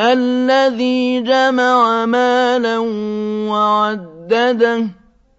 الَّذِي جَمَعَ مَالًا وَعَدَّدَهُ